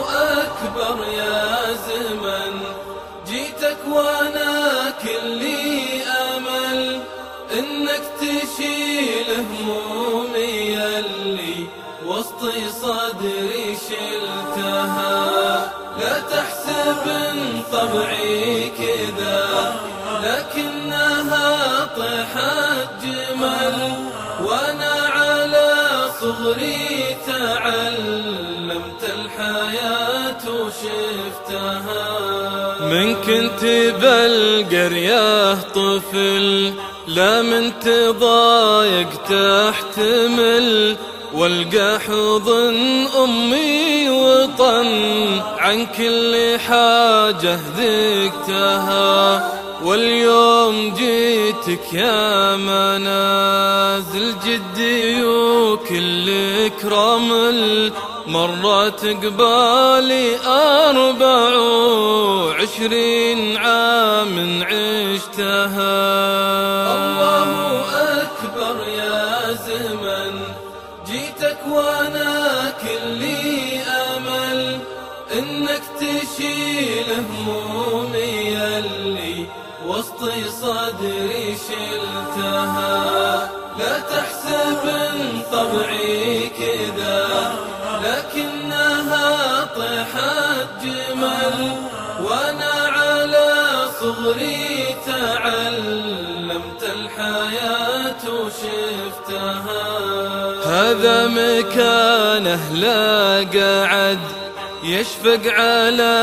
أكبر يا زمن. جيتك وأنا كلي أمل. إنك تشيل همومي اللي وسط صدري شلتها. لا تحسب إن طبعي كذا لكنها طيحت جمل. وأنا صغري تعلمت الحياة وشفتها. من كنت بالقرية طفل لا من تضايق تحتمل. والقى حضن أمي وطن عن كل حاجة ذقتها. واليوم جيتك يا منازل جدي وكلك رمل مرت قبالي أربع وعشرين عام عشتها. الله أكبر يا زمن جيتك وأنا كلي أمل إنك تشيل همومي وسط صدري شلتها. لا تحسب طبعي كذا لكنها طيحت جمل. وأنا على صغري تعلمت الحياة وشفتها. هذا مكانه لا قعد يشفق على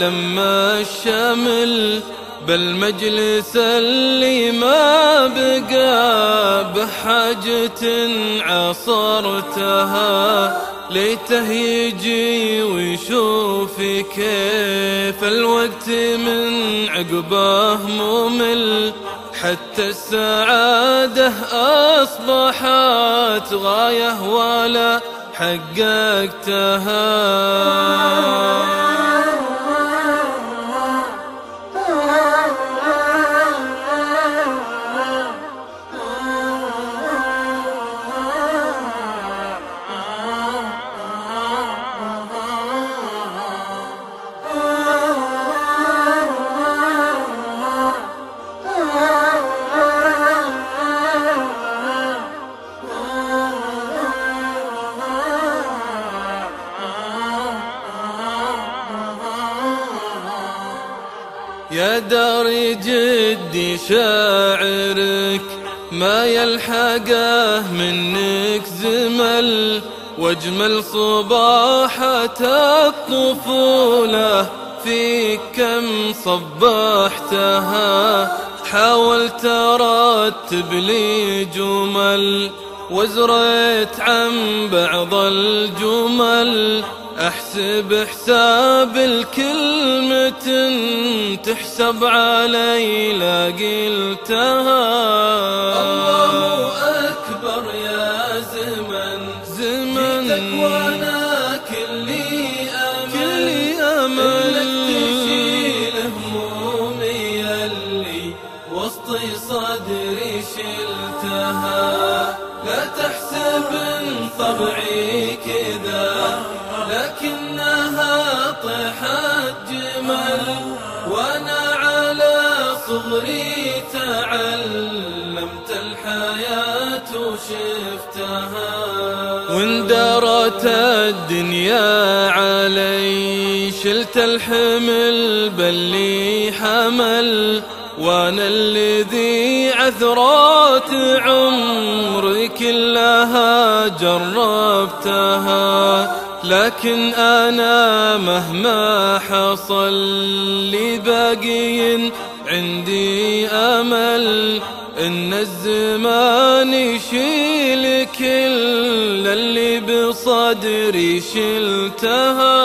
لما الشمل بالمجلس اللي ما بقى بحاجة عصرتها. ليته يجي ويشوف كيف الوقت من عقبه ممل. حتى السعادة أصبحت غاية ولا حققتها. داري جدي شاعرك ما يلحقه منك زمل. واجمل صباحة الطفولة فيك كم صبحتها. حاولت أرتب لي جمل وزريت عن بعض الجمل. أحسب حساب الكلمة تحسب علي لا قلتها. الله أكبر يا زمن. زمن. جيتك وأنا كلي أمل. كلي أمل. تشيل همومي اللي وسط صدري شلتها. لا تحسب إن طبعي كذا. طيحت جمل وأنا على صغري تعلمت الحياة وشفتها. واندرت الدنيا علي شلت الحمل بل حمل وأنا الذي عثرات عمري كلها جربتها. لكن أنا مهما حصل لي باقي عندي أمل إن الزمان يشيل كل اللي بصدري شلتها.